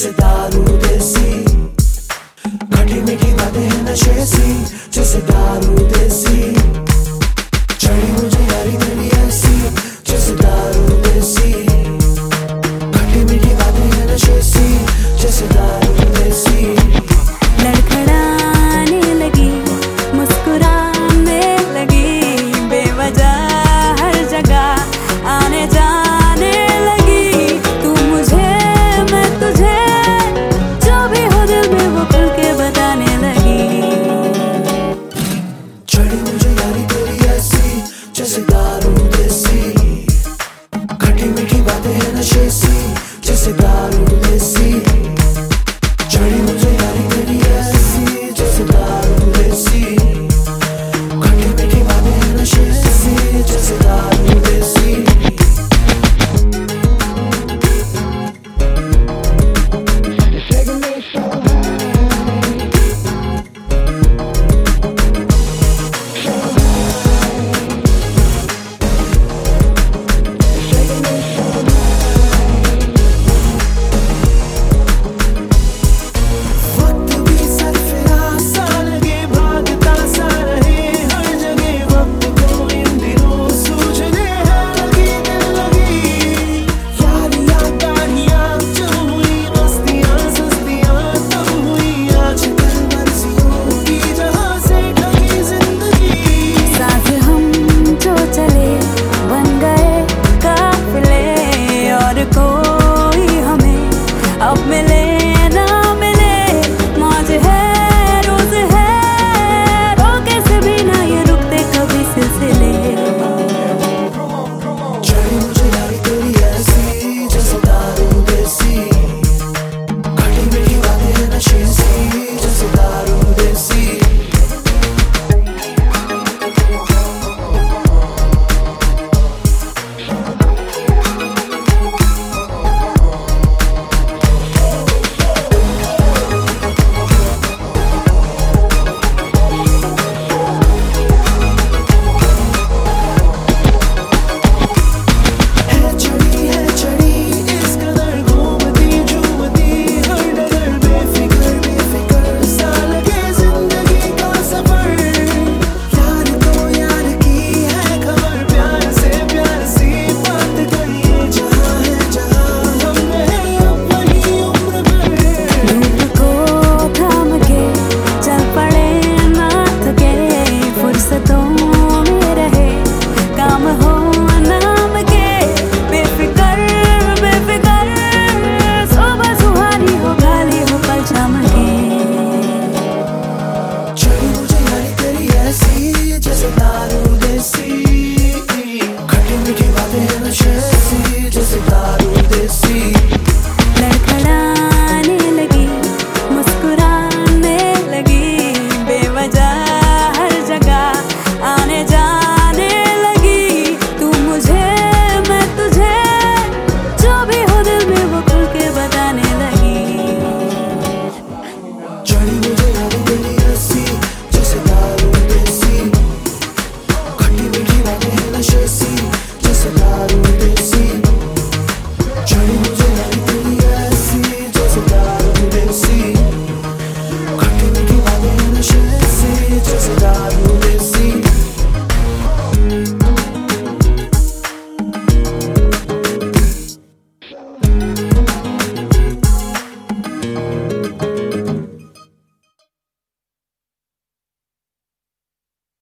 Você tá no